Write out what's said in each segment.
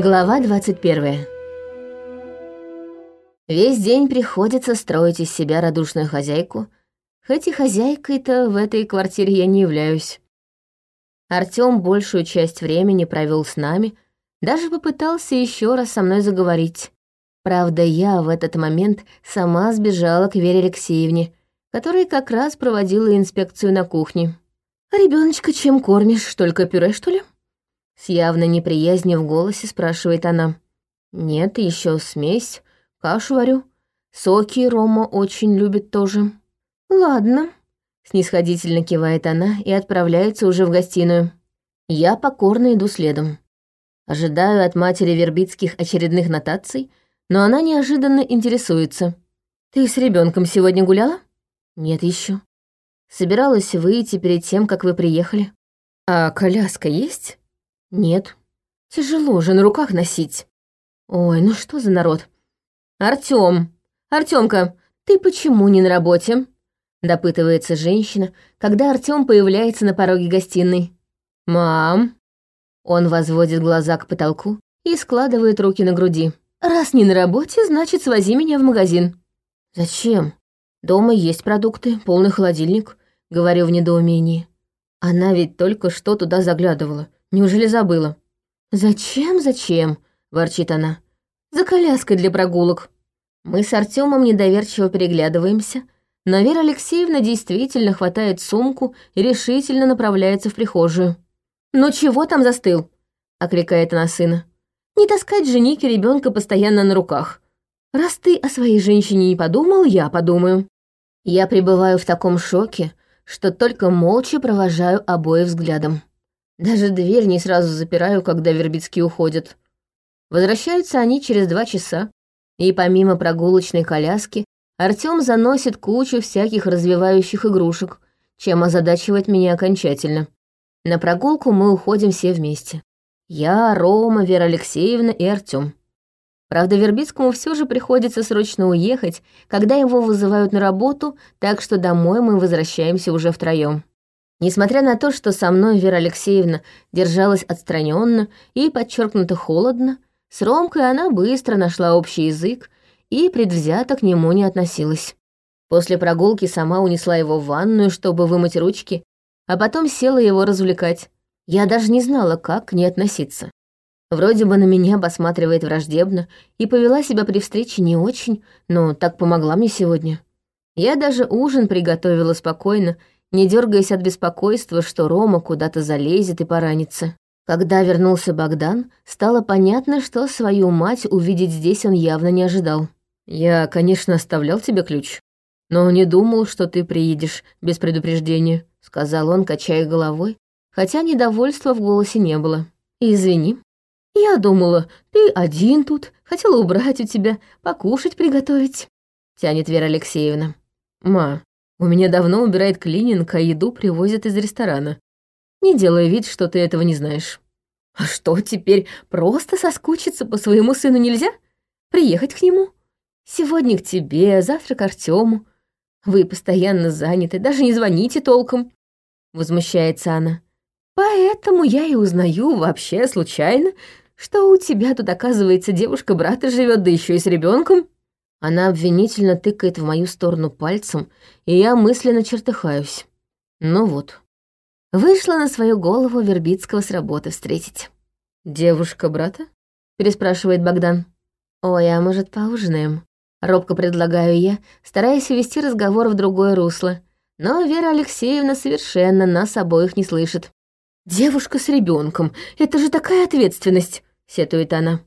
Глава 21. Весь день приходится строить из себя радушную хозяйку, хоть и хозяйкой-то в этой квартире я не являюсь. Артём большую часть времени провел с нами, даже попытался еще раз со мной заговорить. Правда, я в этот момент сама сбежала к Вере Алексеевне, которая как раз проводила инспекцию на кухне. Ребеночка чем кормишь? Только пюре, что ли?» С явной неприязнью в голосе спрашивает она. «Нет, еще смесь, кашу варю. Соки Рома очень любит тоже». «Ладно», — снисходительно кивает она и отправляется уже в гостиную. Я покорно иду следом. Ожидаю от матери Вербицких очередных нотаций, но она неожиданно интересуется. «Ты с ребенком сегодня гуляла?» «Нет еще. Собиралась выйти перед тем, как вы приехали». «А коляска есть?» Нет. Тяжело же на руках носить. Ой, ну что за народ? Артём! Артёмка, ты почему не на работе? Допытывается женщина, когда Артём появляется на пороге гостиной. Мам! Он возводит глаза к потолку и складывает руки на груди. Раз не на работе, значит, свози меня в магазин. Зачем? Дома есть продукты, полный холодильник, говорю в недоумении. Она ведь только что туда заглядывала. Неужели забыла? «Зачем, зачем?» — ворчит она. «За коляской для прогулок». Мы с Артемом недоверчиво переглядываемся, но Вера Алексеевна действительно хватает сумку и решительно направляется в прихожую. «Ну чего там застыл?» — окликает она сына. «Не таскать же Ники ребенка постоянно на руках. Раз ты о своей женщине не подумал, я подумаю». Я пребываю в таком шоке, что только молча провожаю обои взглядом. Даже дверь не сразу запираю, когда Вербицкие уходят. Возвращаются они через два часа, и помимо прогулочной коляски Артём заносит кучу всяких развивающих игрушек, чем озадачивает меня окончательно. На прогулку мы уходим все вместе. Я, Рома, Вера Алексеевна и Артём. Правда, Вербицкому все же приходится срочно уехать, когда его вызывают на работу, так что домой мы возвращаемся уже втроем. Несмотря на то, что со мной Вера Алексеевна держалась отстраненно и подчеркнуто холодно, с Ромкой она быстро нашла общий язык и предвзято к нему не относилась. После прогулки сама унесла его в ванную, чтобы вымыть ручки, а потом села его развлекать. Я даже не знала, как к ней относиться. Вроде бы на меня посматривает враждебно и повела себя при встрече не очень, но так помогла мне сегодня. Я даже ужин приготовила спокойно не дергаясь от беспокойства, что Рома куда-то залезет и поранится. Когда вернулся Богдан, стало понятно, что свою мать увидеть здесь он явно не ожидал. «Я, конечно, оставлял тебе ключ, но не думал, что ты приедешь без предупреждения», — сказал он, качая головой, хотя недовольства в голосе не было. «Извини. Я думала, ты один тут, хотела убрать у тебя, покушать приготовить», — тянет Вера Алексеевна. «Ма, у меня давно убирает клининг, а еду привозят из ресторана. Не делай вид, что ты этого не знаешь. А что, теперь просто соскучиться по своему сыну нельзя? Приехать к нему? Сегодня к тебе, завтра к Артему. Вы постоянно заняты, даже не звоните толком. Возмущается она. Поэтому я и узнаю вообще случайно, что у тебя тут, оказывается, девушка брата живет, да еще и с ребенком. Она обвинительно тыкает в мою сторону пальцем, и я мысленно чертыхаюсь. Ну вот. Вышла на свою голову Вербицкого с работы встретить. «Девушка брата?» — переспрашивает Богдан. «Ой, а может, поужинаем?» Робко предлагаю я, стараясь увести разговор в другое русло. Но Вера Алексеевна совершенно нас обоих не слышит. «Девушка с ребенком, это же такая ответственность!» — сетует она.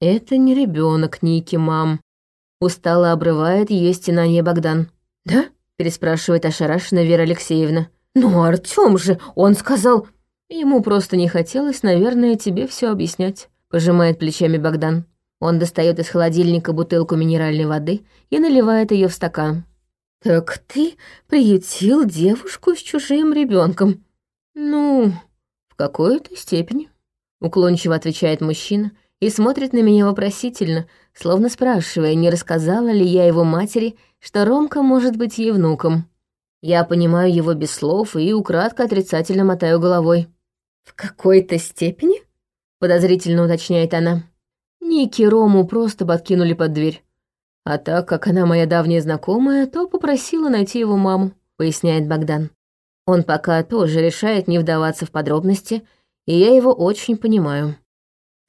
«Это не ребенок, Ники, мам», Устало обрывает ее стенание Богдан. «Да?» — переспрашивает ошарашенная Вера Алексеевна. «Ну, Артём же, он сказал...» Ему просто не хотелось, наверное, тебе все объяснять, пожимает плечами Богдан. Он достает из холодильника бутылку минеральной воды и наливает ее в стакан. «Так ты приютил девушку с чужим ребенком. «Ну, в какой-то степени», — уклончиво отвечает мужчина и смотрит на меня вопросительно, словно спрашивая, не рассказала ли я его матери, что Ромка может быть ей внуком. Я понимаю его без слов и украдко отрицательно мотаю головой. «В какой-то степени?» — подозрительно уточняет она. Ники Рому просто подкинули под дверь. А так как она моя давняя знакомая, то попросила найти его маму, поясняет Богдан. Он пока тоже решает не вдаваться в подробности, и я его очень понимаю.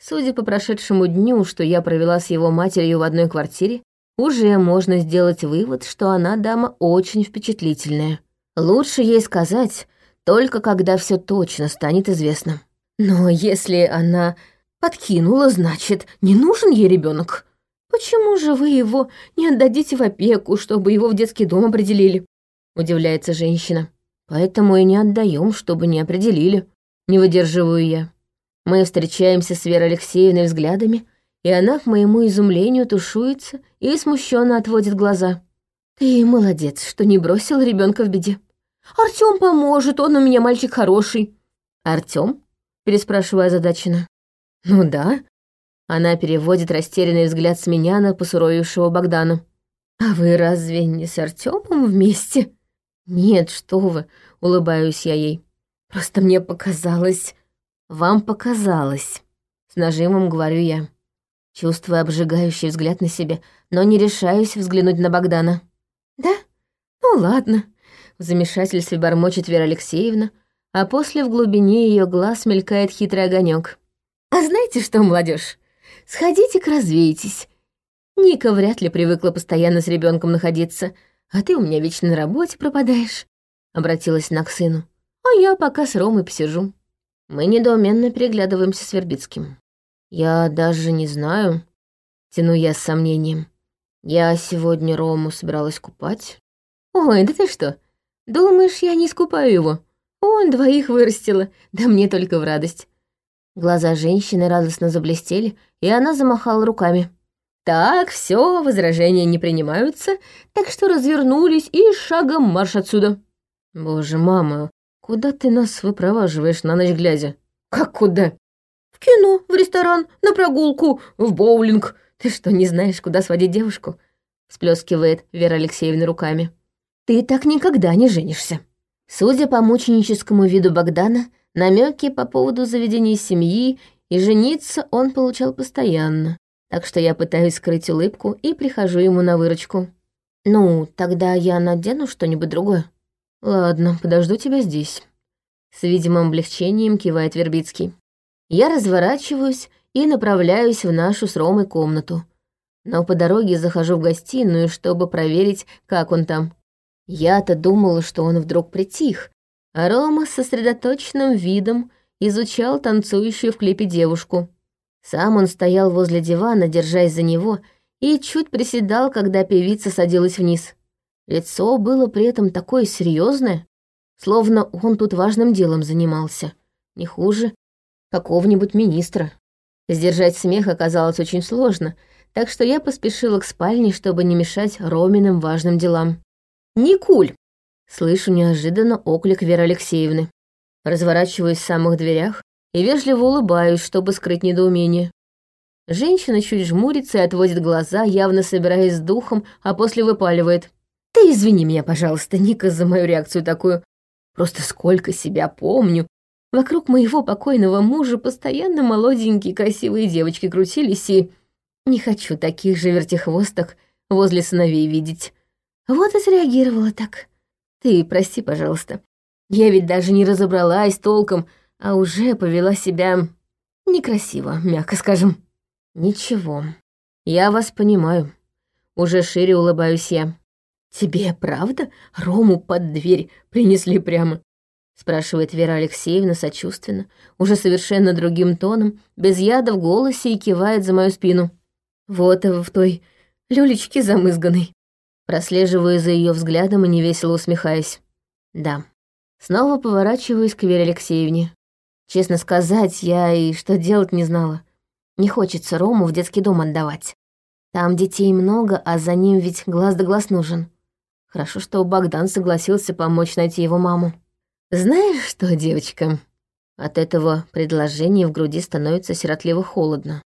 Судя по прошедшему дню, что я провела с его матерью в одной квартире, уже можно сделать вывод, что она дама очень впечатлительная. Лучше ей сказать, только когда все точно станет известно. Но если она подкинула, значит, не нужен ей ребенок. Почему же вы его не отдадите в опеку, чтобы его в детский дом определили? Удивляется женщина. Поэтому и не отдаем, чтобы не определили. Не выдерживаю я. Мы встречаемся с Верой Алексеевной взглядами, и она, к моему изумлению, тушуется и смущенно отводит глаза. «Ты молодец, что не бросил ребенка в беде. Артём поможет, он у меня мальчик хороший». «Артём?» — переспрашиваю озадаченно. «Ну да». Она переводит растерянный взгляд с меня на посуровившего Богдана. «А вы разве не с Артёмом вместе?» «Нет, что вы», — улыбаюсь я ей. «Просто мне показалось...» «Вам показалось», — с нажимом говорю я. Чувствую обжигающий взгляд на себя, но не решаюсь взглянуть на Богдана. «Да? Ну ладно», — в замешательстве бормочет Вера Алексеевна, а после в глубине ее глаз мелькает хитрый огонек. «А знаете что, молодежь? Сходите-ка развейтесь. Ника вряд ли привыкла постоянно с ребенком находиться, а ты у меня вечно на работе пропадаешь», — обратилась она к сыну. «А я пока с Ромой посижу». Мы недоуменно переглядываемся с Вербицким. «Я даже не знаю», — тяну я с сомнением. «Я сегодня Рому собиралась купать». «Ой, да ты что? Думаешь, я не искупаю его? Он двоих вырастила, да мне только в радость». Глаза женщины радостно заблестели, и она замахала руками. «Так, все, возражения не принимаются, так что развернулись и шагом марш отсюда». «Боже, мама, куда ты нас выпроваживаешь на ночь глядя?» «Как куда?» кино, в ресторан, на прогулку, в боулинг. Ты что, не знаешь, куда сводить девушку?» Сплескивает Вера Алексеевна руками. «Ты так никогда не женишься». Судя по мученическому виду Богдана, намеки по поводу заведения семьи и жениться он получал постоянно. Так что я пытаюсь скрыть улыбку и прихожу ему на выручку. «Ну, тогда я надену что-нибудь другое». «Ладно, подожду тебя здесь». С видимым облегчением кивает Вербицкий. Я разворачиваюсь и направляюсь в нашу с Ромой комнату. Но по дороге захожу в гостиную, чтобы проверить, как он там. Я-то думала, что он вдруг притих, а Рома с сосредоточенным видом изучал танцующую в клипе девушку. Сам он стоял возле дивана, держась за него, и чуть приседал, когда певица садилась вниз. Лицо было при этом такое серьезное, словно он тут важным делом занимался. Не хуже, какого-нибудь министра. Сдержать смех оказалось очень сложно, так что я поспешила к спальне, чтобы не мешать Роминым важным делам. «Никуль!» — слышу неожиданно оклик Веры Алексеевны. Разворачиваюсь в самых дверях и вежливо улыбаюсь, чтобы скрыть недоумение. Женщина чуть жмурится и отводит глаза, явно собираясь с духом, а после выпаливает. «Ты извини меня, пожалуйста, Ника, за мою реакцию такую. Просто сколько себя помню, Вокруг моего покойного мужа постоянно молоденькие красивые девочки крутились, и не хочу таких же вертихвосток возле сыновей видеть. Вот и среагировала так. Ты прости, пожалуйста. Я ведь даже не разобралась толком, а уже повела себя некрасиво, мягко скажем. Ничего, я вас понимаю. Уже шире улыбаюсь я. Тебе правда Рому под дверь принесли прямо? спрашивает Вера Алексеевна сочувственно, уже совершенно другим тоном, без яда в голосе и кивает за мою спину. Вот в той люлечке замызганной. Прослеживаю за ее взглядом и невесело усмехаясь. Да. Снова поворачиваюсь к Вере Алексеевне. Честно сказать, я и что делать не знала. Не хочется Рому в детский дом отдавать. Там детей много, а за ним ведь глаз да глаз нужен. Хорошо, что Богдан согласился помочь найти его маму. «Знаешь что, девочка?» От этого предложения в груди становится сиротливо холодно.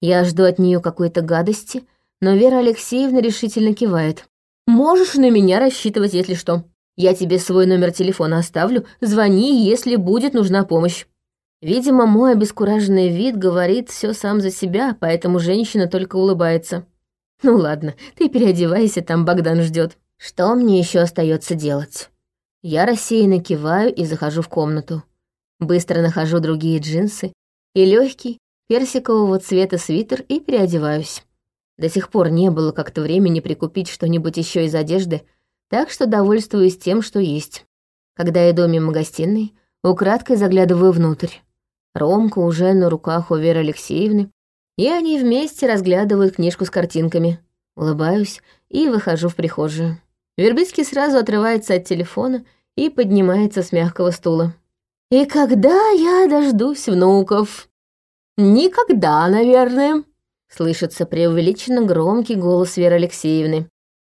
Я жду от нее какой-то гадости, но Вера Алексеевна решительно кивает. «Можешь на меня рассчитывать, если что. Я тебе свой номер телефона оставлю, звони, если будет нужна помощь». Видимо, мой обескураженный вид говорит все сам за себя, поэтому женщина только улыбается. Ну ладно, ты переодевайся, там Богдан ждет. Что мне еще остается делать? Я рассеянно киваю и захожу в комнату. Быстро нахожу другие джинсы и легкий персикового цвета свитер и переодеваюсь. До сих пор не было как-то времени прикупить что-нибудь еще из одежды, так что довольствуюсь тем, что есть. Когда иду мимо гостиной, украдкой заглядываю внутрь. Ромка уже на руках у Веры Алексеевны, и они вместе разглядывают книжку с картинками. Улыбаюсь и выхожу в прихожую. Вербицкий сразу отрывается от телефона и поднимается с мягкого стула. «И когда я дождусь внуков?» «Никогда, наверное», — слышится преувеличенно громкий голос Веры Алексеевны.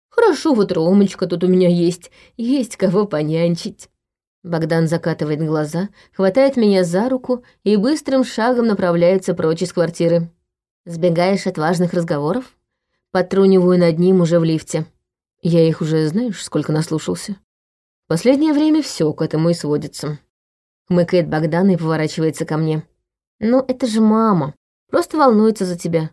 «Хорошо, вот Ромочка тут у меня есть, есть кого понянчить». Богдан закатывает глаза, хватает меня за руку и быстрым шагом направляется прочь из квартиры. «Сбегаешь от важных разговоров?» Потруниваю над ним уже в лифте. Я их уже, знаешь, сколько наслушался. Последнее время все к этому и сводится. Хмыкает Богдан и поворачивается ко мне. «Ну, это же мама. Просто волнуется за тебя».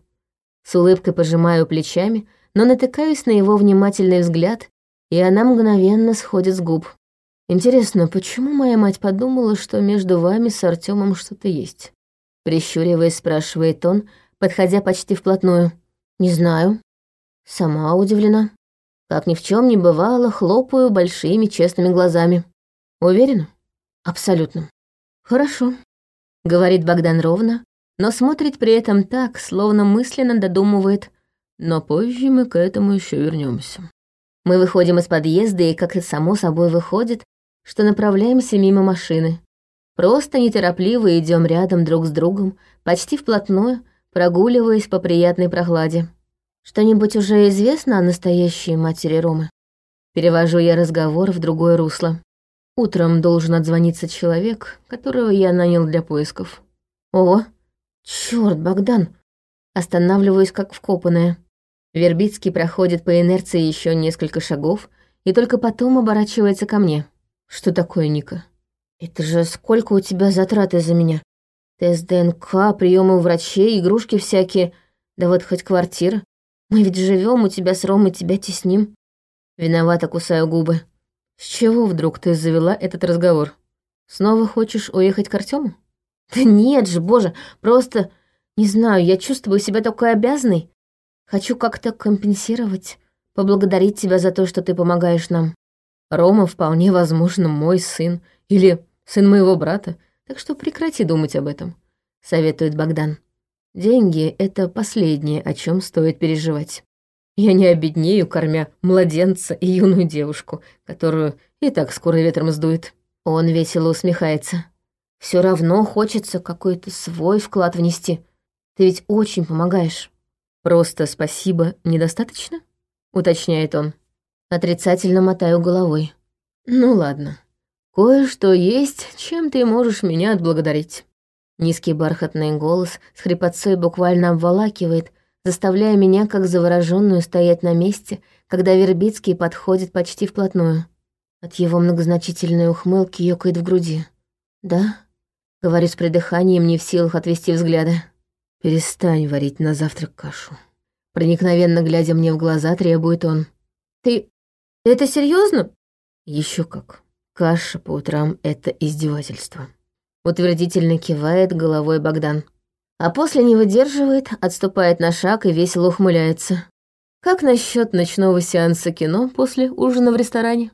С улыбкой пожимаю плечами, но натыкаюсь на его внимательный взгляд, и она мгновенно сходит с губ. Интересно, почему моя мать подумала, что между вами с Артемом что-то есть? Прищуриваясь, спрашивает он, подходя почти вплотную. Не знаю. Сама удивлена. Как ни в чем не бывало, хлопаю большими честными глазами. Уверена? Абсолютно. Хорошо, говорит Богдан ровно, но смотрит при этом так, словно мысленно додумывает. Но позже мы к этому еще вернемся. Мы выходим из подъезда, и, как и само собой выходит, что направляемся мимо машины. Просто неторопливо идем рядом друг с другом, почти вплотную, прогуливаясь по приятной прохладе. Что-нибудь уже известно о настоящей матери Ромы? Перевожу я разговор в другое русло. Утром должен отзвониться человек, которого я нанял для поисков. О, черт, Богдан! Останавливаюсь как вкопанная. Вербицкий проходит по инерции еще несколько шагов и только потом оборачивается ко мне. Что такое, Ника? Это же сколько у тебя затрат из-за меня? Тест ДНК, приемы у врачей, игрушки всякие, да вот хоть квартира. Мы ведь живем у тебя с Ромой, тебя тесним. Виновато кусаю губы. С чего вдруг ты завела этот разговор? Снова хочешь уехать к Артему? Да нет же, боже, просто... Не знаю, я чувствую себя такой обязанной. Хочу как-то компенсировать, поблагодарить тебя за то, что ты помогаешь нам. Рома вполне возможно мой сын или сын моего брата, так что прекрати думать об этом», — советует Богдан. «Деньги — это последнее, о чем стоит переживать. Я не обеднею, кормя младенца и юную девушку, которую и так скоро ветром сдует». Он весело усмехается. Все равно хочется какой-то свой вклад внести. Ты ведь очень помогаешь». «Просто спасибо недостаточно?» — уточняет он. Отрицательно мотаю головой. Ну ладно. Кое-что есть, чем ты можешь меня отблагодарить. Низкий бархатный голос с хрипотцой буквально обволакивает, заставляя меня, как завороженную, стоять на месте, когда Вербицкий подходит почти вплотную. От его многозначительной ухмылки ёкает в груди. «Да?» — говорю с придыханием, не в силах отвести взгляда. «Перестань варить на завтрак кашу». Проникновенно глядя мне в глаза, требует он. «Ты это серьезно? Еще как. Каша по утрам — это издевательство. Утвердительно кивает головой Богдан. А после не выдерживает, отступает на шаг и весело ухмыляется. Как насчет ночного сеанса кино после ужина в ресторане?